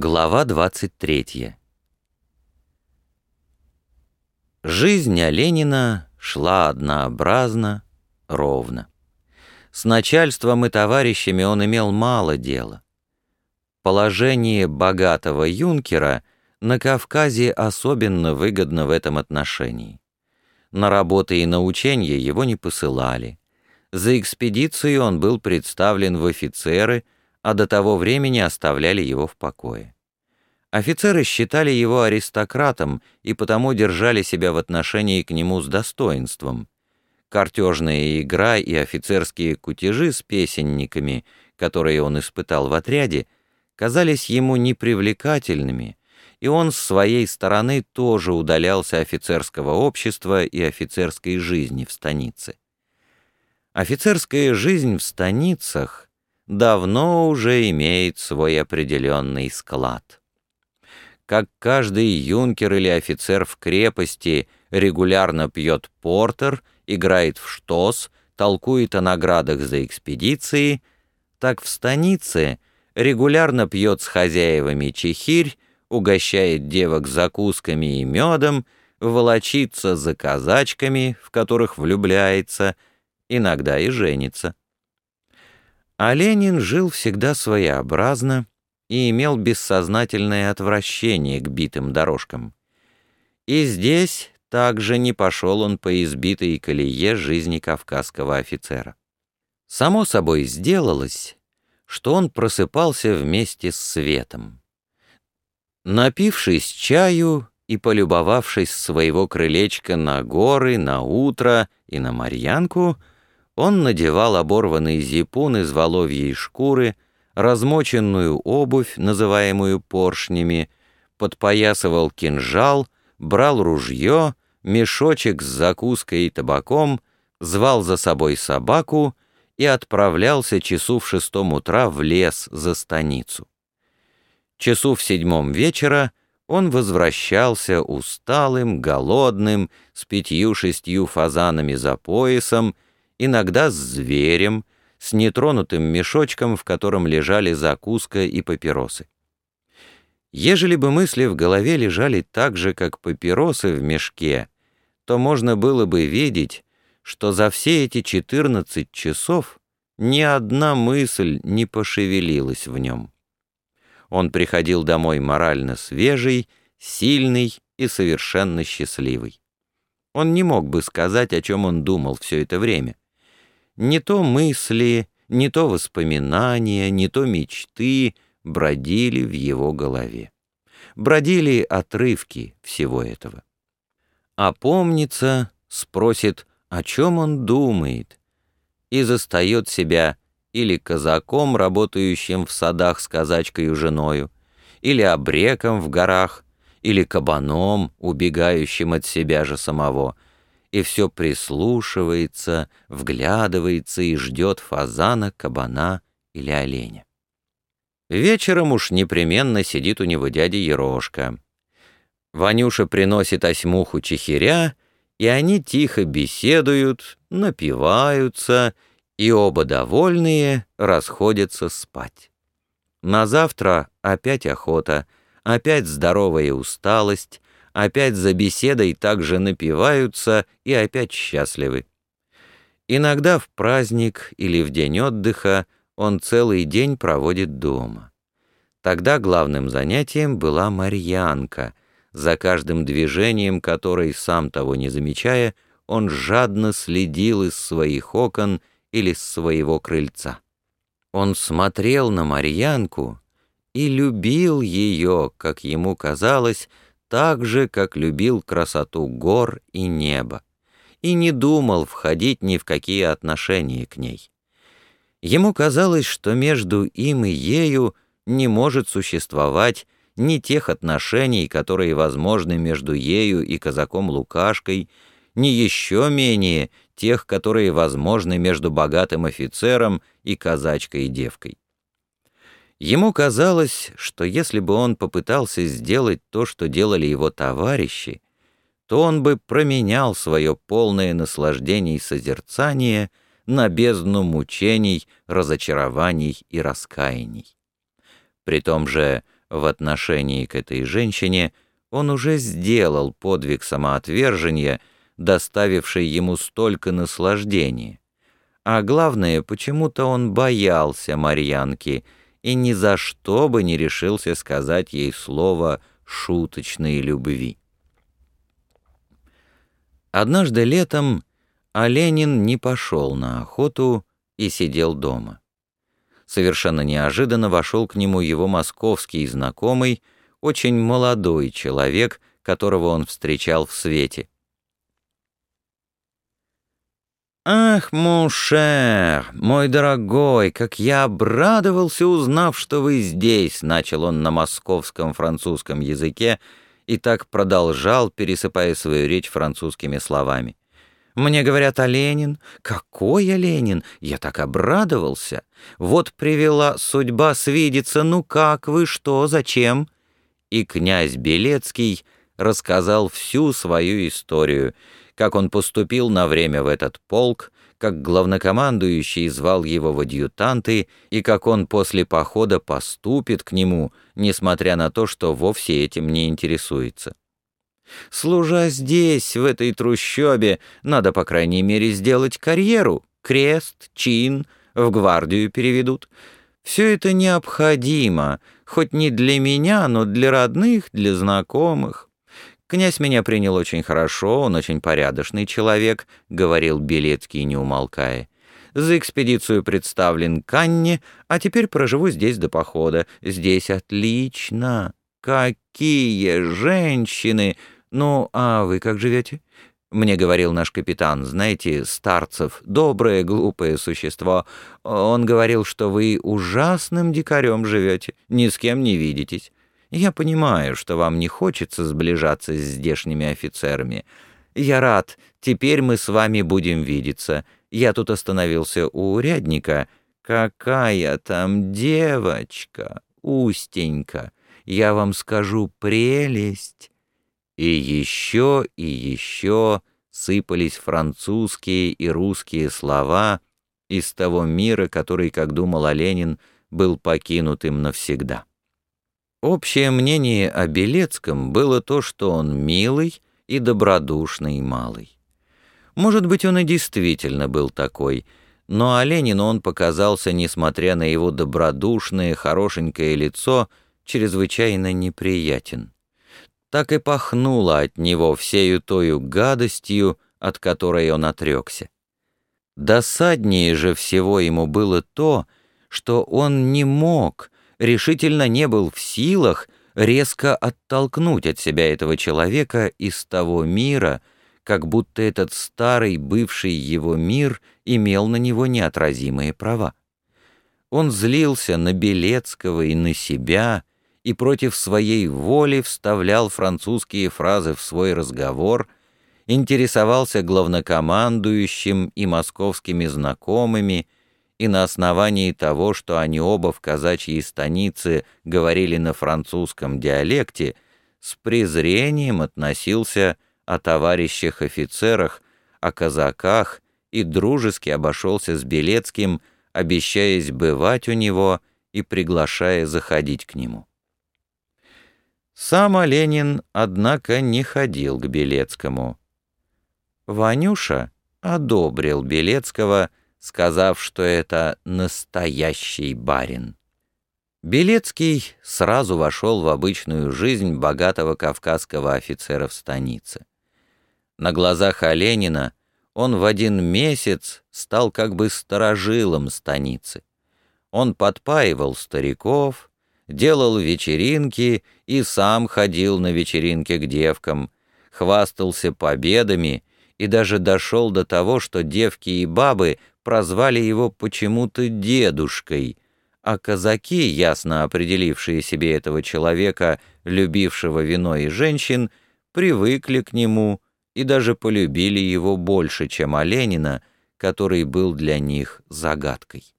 Глава 23 Жизнь Оленина шла однообразно, ровно. С начальством и товарищами он имел мало дела. Положение богатого юнкера на Кавказе особенно выгодно в этом отношении. На работы и на учения его не посылали. За экспедицию он был представлен в офицеры – а до того времени оставляли его в покое. Офицеры считали его аристократом и потому держали себя в отношении к нему с достоинством. Картежная игра и офицерские кутежи с песенниками, которые он испытал в отряде, казались ему непривлекательными, и он с своей стороны тоже удалялся офицерского общества и офицерской жизни в станице. Офицерская жизнь в станицах давно уже имеет свой определенный склад. Как каждый юнкер или офицер в крепости регулярно пьет портер, играет в штос, толкует о наградах за экспедиции, так в станице регулярно пьет с хозяевами чехирь, угощает девок закусками и медом, волочится за казачками, в которых влюбляется, иногда и женится. А Ленин жил всегда своеобразно и имел бессознательное отвращение к битым дорожкам. И здесь также не пошел он по избитой колее жизни кавказского офицера. Само собой сделалось, что он просыпался вместе с светом. Напившись чаю и полюбовавшись своего крылечка на горы, на утро и на Марьянку, он надевал оборванный зипун из воловьей шкуры, размоченную обувь, называемую поршнями, подпоясывал кинжал, брал ружье, мешочек с закуской и табаком, звал за собой собаку и отправлялся часу в шестом утра в лес за станицу. Часу в седьмом вечера он возвращался усталым, голодным, с пятью-шестью фазанами за поясом, иногда с зверем, с нетронутым мешочком, в котором лежали закуска и папиросы. Ежели бы мысли в голове лежали так же, как папиросы в мешке, то можно было бы видеть, что за все эти 14 часов ни одна мысль не пошевелилась в нем. Он приходил домой морально свежий, сильный и совершенно счастливый. Он не мог бы сказать, о чем он думал все это время. Не то мысли, не то воспоминания, не то мечты бродили в его голове. Бродили отрывки всего этого. А помнится, спросит, о чем он думает, и застает себя или казаком, работающим в садах с казачкой женою, или обреком в горах, или кабаном, убегающим от себя же самого — и все прислушивается, вглядывается и ждет фазана, кабана или оленя. Вечером уж непременно сидит у него дядя Ерошка. Ванюша приносит осьмуху чехиря, и они тихо беседуют, напиваются, и оба довольные расходятся спать. На завтра опять охота, опять здоровая усталость, опять за беседой также напиваются и опять счастливы. Иногда в праздник или в день отдыха он целый день проводит дома. Тогда главным занятием была Марьянка, за каждым движением которой, сам того не замечая, он жадно следил из своих окон или с своего крыльца. Он смотрел на Марьянку и любил ее, как ему казалось, так же, как любил красоту гор и неба, и не думал входить ни в какие отношения к ней. Ему казалось, что между им и ею не может существовать ни тех отношений, которые возможны между ею и казаком Лукашкой, ни еще менее тех, которые возможны между богатым офицером и казачкой девкой. Ему казалось, что если бы он попытался сделать то, что делали его товарищи, то он бы променял свое полное наслаждение и созерцание на бездну мучений, разочарований и раскаяний. При том же в отношении к этой женщине, он уже сделал подвиг самоотвержения, доставивший ему столько наслаждения. А главное, почему-то он боялся Марьянки и ни за что бы не решился сказать ей слово шуточной любви. Однажды летом Оленин не пошел на охоту и сидел дома. Совершенно неожиданно вошел к нему его московский знакомый, очень молодой человек, которого он встречал в свете. «Ах, мушер, мой дорогой, как я обрадовался, узнав, что вы здесь!» — начал он на московском французском языке и так продолжал, пересыпая свою речь французскими словами. Мне говорят, а Ленин? Какой я Ленин? Я так обрадовался. Вот привела судьба свидеться. Ну как вы, что, зачем? И князь Белецкий рассказал всю свою историю, как он поступил на время в этот полк, как главнокомандующий звал его в адъютанты и как он после похода поступит к нему, несмотря на то, что вовсе этим не интересуется. Служа здесь, в этой трущобе, надо, по крайней мере, сделать карьеру. Крест, чин, в гвардию переведут. Все это необходимо, хоть не для меня, но для родных, для знакомых. Князь меня принял очень хорошо, он очень порядочный человек, — говорил Белецкий, не умолкая. За экспедицию представлен Канне, а теперь проживу здесь до похода. Здесь отлично. Какие женщины! «Ну, а вы как живете?» Мне говорил наш капитан, знаете, Старцев, доброе, глупое существо. Он говорил, что вы ужасным дикарем живете, ни с кем не видитесь. Я понимаю, что вам не хочется сближаться с здешними офицерами. Я рад, теперь мы с вами будем видеться. Я тут остановился у урядника. Какая там девочка, Устенька. Я вам скажу, прелесть. И еще и еще сыпались французские и русские слова из того мира, который, как думал Ленин, был покинут им навсегда. Общее мнение о Белецком было то, что он милый и добродушный малый. Может быть, он и действительно был такой, но Оленину он показался, несмотря на его добродушное, хорошенькое лицо, чрезвычайно неприятен так и пахнуло от него всею тою гадостью, от которой он отрекся. Досаднее же всего ему было то, что он не мог, решительно не был в силах резко оттолкнуть от себя этого человека из того мира, как будто этот старый бывший его мир имел на него неотразимые права. Он злился на Белецкого и на себя, и против своей воли вставлял французские фразы в свой разговор, интересовался главнокомандующим и московскими знакомыми, и на основании того, что они оба в казачьей станице говорили на французском диалекте, с презрением относился о товарищах офицерах, о казаках и дружески обошелся с Белецким, обещаясь бывать у него и приглашая заходить к нему. Сам Оленин, однако, не ходил к Белецкому. Ванюша одобрил Белецкого, сказав, что это настоящий барин. Белецкий сразу вошел в обычную жизнь богатого кавказского офицера в станице. На глазах Оленина он в один месяц стал как бы сторожилом станицы. Он подпаивал стариков, делал вечеринки и сам ходил на вечеринки к девкам, хвастался победами и даже дошел до того, что девки и бабы прозвали его почему-то дедушкой, а казаки, ясно определившие себе этого человека, любившего вино и женщин, привыкли к нему и даже полюбили его больше, чем Оленина, который был для них загадкой.